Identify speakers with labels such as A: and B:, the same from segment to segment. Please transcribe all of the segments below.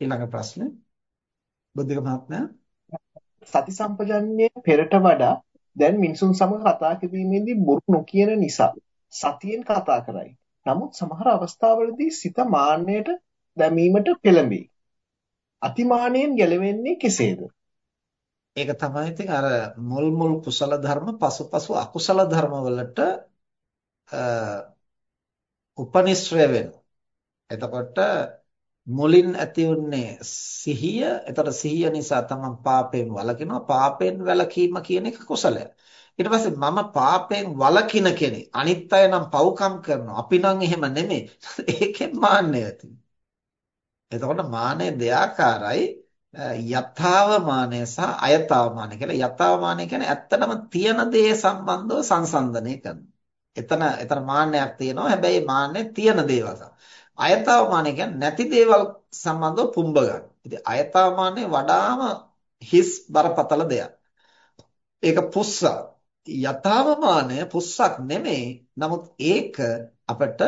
A: ඊළඟ ප්‍රශ්නේ බුද්ධික මහත්මයා
B: සති සම්පජන්ණය පෙරට වඩා දැන් මිනිසුන් සමග කතා කිරීමේදී බොරු නොකියන නිසා සතියෙන් කතා කරයි. නමුත් සමහර අවස්ථාවලදී සිත මාන්නයට දැමීමට පෙළඹේ. අතිමානයෙන් ගැලවෙන්නේ කෙසේද?
A: ඒක තමයි ඉතින් අර මුල් මුල් කුසල ධර්ම පසුපසු අකුසල ධර්ම වලට උපනිශ්‍රය වෙනවා. එතකොට මුලින් ඇති උන්නේ සිහිය. එතකොට සිහිය නිසා තමයි පාපයෙන් වළකිනවා. පාපයෙන් වැළකීම කියන එක කුසලය. ඊට පස්සේ මම පාපයෙන් වළකින කෙනෙක්. අනිත් අය නම් පව්කම් කරනවා. අපි නම් එහෙම නෙමෙයි. ඒකෙන් මාන්නය ඇති. එතකොට මානය දෙආකාරයි. යථාව මානය සහ අයථාව මානය කියලා. යථාව මානය කියන්නේ ඇත්තටම තියෙන දේ සම්බන්ධව සංසන්දනය කරනවා. එතන එතන මාන්නයක් තියෙනවා. හැබැයි මාන්නේ තියෙන දේවල්. අයථාමානය කියන්නේ නැති දේවල් සම්බන්ධව පුම්බ ගන්න. ඉතින් අයථාමානය වඩාම හිස් බරපතල දෙයක්. ඒක පුස්ස. යථාමානය පුස්සක් නෙමෙයි. නමුත් ඒක අපිට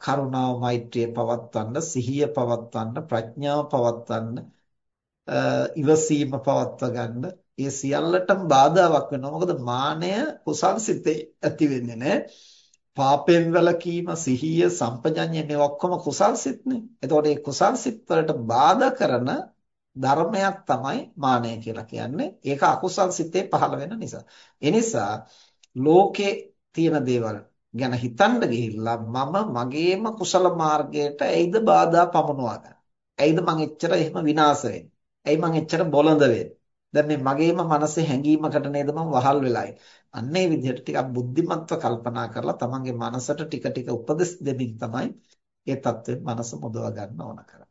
A: කරුණාව මෛත්‍රිය පවත්වන්න, සිහිය පවත්වන්න, ප්‍රඥාව පවත්වන්න, ඉවසීම පවත්ව ගන්න, ඒ සියල්ලටම බාධාවක් වෙනවා. මොකද මානය කුසල් සිතේ ඇති වෙන්නේ නැහැ. පාපයෙන් වැළකීම, සිහිය, සම්පජඤ්ඤය මේ ඔක්කොම කුසල් සිත්නේ. එතකොට මේ කුසල් සිත් වලට බාධා කරන ධර්මයක් තමයි මානය කියලා කියන්නේ. ඒක අකුසල් සිතේ පහළ වෙන නිසා. ඒ නිසා ලෝකේ තියෙන දේවල් ගැන හිතන්න ගිහිල්ලා මම මගේම කුසල මාර්ගයට ඇයිද බාධා පමුණවා ගන්න. ඇයිද මං එච්චර එහෙම විනාශ වෙන්නේ? ඇයි මං එච්චර බොළඳ වෙන්නේ? දැන් මේ මගේම මනසේ හැඟීමකට නේද මම වහල් වෙලා අන්න ඒ විදිහට ටිකක් බුද්ධිමත්ව කල්පනා කරලා තමන්ගේ මනසට ටික ටික උපදෙස් දෙමින් තමයි ඒ தත්ත්වෙන් මනස මුදව ගන්න ඕන කරන්නේ.